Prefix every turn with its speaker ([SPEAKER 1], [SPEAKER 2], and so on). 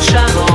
[SPEAKER 1] 什么